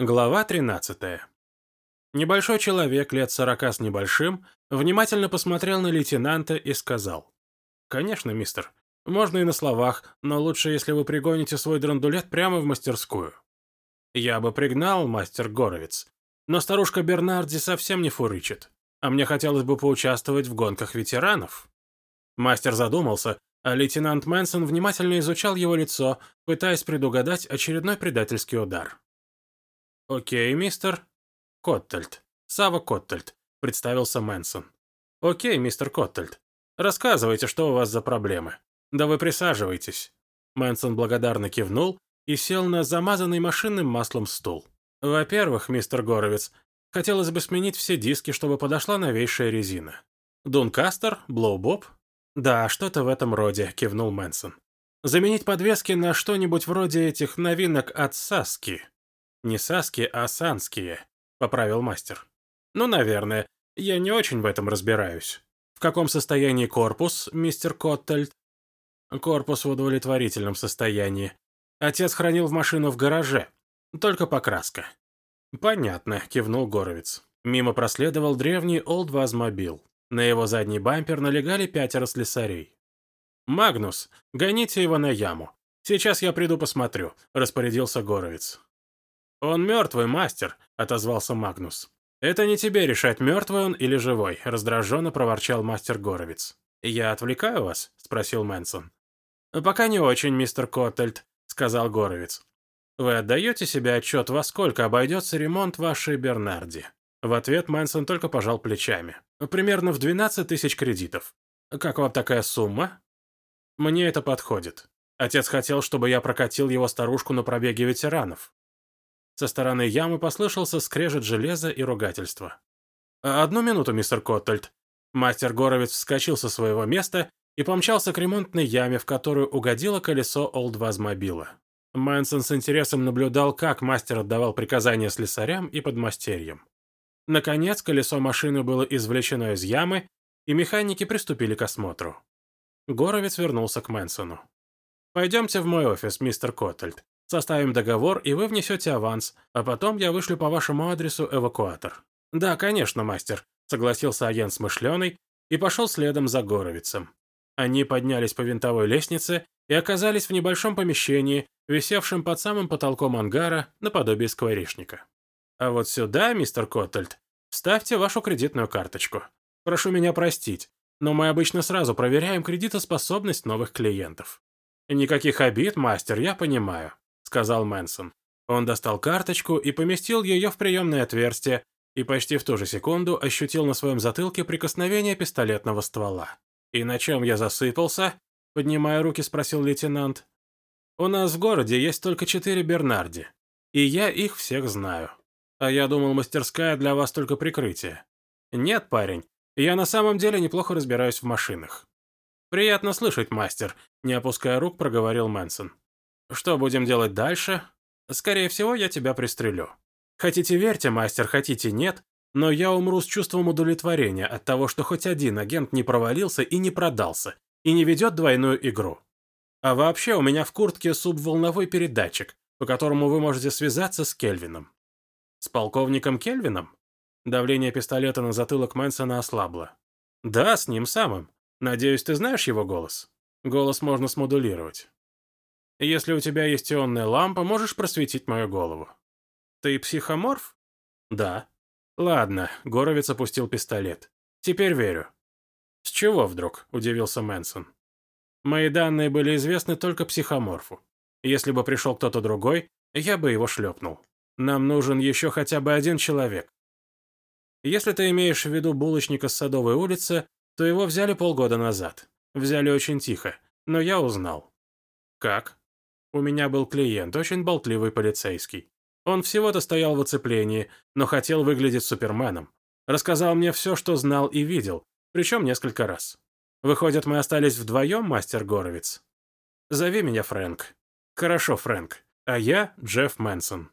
Глава 13. Небольшой человек, лет сорока с небольшим, внимательно посмотрел на лейтенанта и сказал. «Конечно, мистер. Можно и на словах, но лучше, если вы пригоните свой драндулет прямо в мастерскую». «Я бы пригнал, мастер Горовец, но старушка Бернарди совсем не фурычит, а мне хотелось бы поучаствовать в гонках ветеранов». Мастер задумался, а лейтенант Мэнсон внимательно изучал его лицо, пытаясь предугадать очередной предательский удар. «Окей, мистер...» «Коттельд. Сава Коттельд», — представился Мэнсон. «Окей, мистер Коттельд. Рассказывайте, что у вас за проблемы. Да вы присаживайтесь». Мэнсон благодарно кивнул и сел на замазанный машинным маслом стул. «Во-первых, мистер Горовец, хотелось бы сменить все диски, чтобы подошла новейшая резина. Дункастер, Блоубоб?» «Да, что-то в этом роде», — кивнул Мэнсон. «Заменить подвески на что-нибудь вроде этих новинок от Саски». «Не Саски, а Санские», — поправил мастер. «Ну, наверное. Я не очень в этом разбираюсь. В каком состоянии корпус, мистер Коттельд?» «Корпус в удовлетворительном состоянии. Отец хранил в машину в гараже. Только покраска». «Понятно», — кивнул Горовец. Мимо проследовал древний Олдвазмобил. На его задний бампер налегали пятеро слесарей. «Магнус, гоните его на яму. Сейчас я приду посмотрю», — распорядился Горовец. «Он мертвый, мастер», — отозвался Магнус. «Это не тебе решать, мертвый он или живой», — раздраженно проворчал мастер Горовец. «Я отвлекаю вас?» — спросил Мэнсон. «Пока не очень, мистер Коттельд», — сказал Горовец. «Вы отдаете себе отчет, во сколько обойдется ремонт вашей Бернарди?» В ответ Мэнсон только пожал плечами. «Примерно в 12 тысяч кредитов. Как вам такая сумма?» «Мне это подходит. Отец хотел, чтобы я прокатил его старушку на пробеге ветеранов. Со стороны ямы послышался скрежет железа и ругательство. «Одну минуту, мистер Коттельд». Мастер Горовец вскочил со своего места и помчался к ремонтной яме, в которую угодило колесо Олдвазмобила. Мэнсон с интересом наблюдал, как мастер отдавал приказания слесарям и подмастерьям. Наконец, колесо машины было извлечено из ямы, и механики приступили к осмотру. Горовец вернулся к Мэнсону. «Пойдемте в мой офис, мистер Коттельд. Составим договор, и вы внесете аванс, а потом я вышлю по вашему адресу эвакуатор». «Да, конечно, мастер», — согласился агент смышленый и пошел следом за Горовицем. Они поднялись по винтовой лестнице и оказались в небольшом помещении, висевшем под самым потолком ангара, наподобие скворечника. «А вот сюда, мистер Коттельд, вставьте вашу кредитную карточку. Прошу меня простить, но мы обычно сразу проверяем кредитоспособность новых клиентов». «Никаких обид, мастер, я понимаю сказал Мэнсон. Он достал карточку и поместил ее в приемное отверстие, и почти в ту же секунду ощутил на своем затылке прикосновение пистолетного ствола. «И на чем я засыпался?» — поднимая руки, спросил лейтенант. «У нас в городе есть только четыре Бернарди, и я их всех знаю. А я думал, мастерская для вас только прикрытие. Нет, парень, я на самом деле неплохо разбираюсь в машинах». «Приятно слышать, мастер», — не опуская рук, проговорил Мэнсон. Что будем делать дальше? Скорее всего, я тебя пристрелю. Хотите верьте, мастер, хотите нет, но я умру с чувством удовлетворения от того, что хоть один агент не провалился и не продался, и не ведет двойную игру. А вообще у меня в куртке субволновой передатчик, по которому вы можете связаться с Кельвином. С полковником Кельвином? Давление пистолета на затылок Мэнсона ослабло. Да, с ним самым. Надеюсь, ты знаешь его голос? Голос можно смодулировать. Если у тебя есть ионная лампа, можешь просветить мою голову. Ты психоморф? Да. Ладно, Горовец опустил пистолет. Теперь верю. С чего вдруг? Удивился Мэнсон. Мои данные были известны только психоморфу. Если бы пришел кто-то другой, я бы его шлепнул. Нам нужен еще хотя бы один человек. Если ты имеешь в виду булочника с Садовой улицы, то его взяли полгода назад. Взяли очень тихо, но я узнал. Как? У меня был клиент, очень болтливый полицейский. Он всего-то стоял в оцеплении, но хотел выглядеть суперменом. Рассказал мне все, что знал и видел, причем несколько раз. Выходит, мы остались вдвоем, мастер Горовец? Зови меня Фрэнк. Хорошо, Фрэнк. А я Джефф Мэнсон.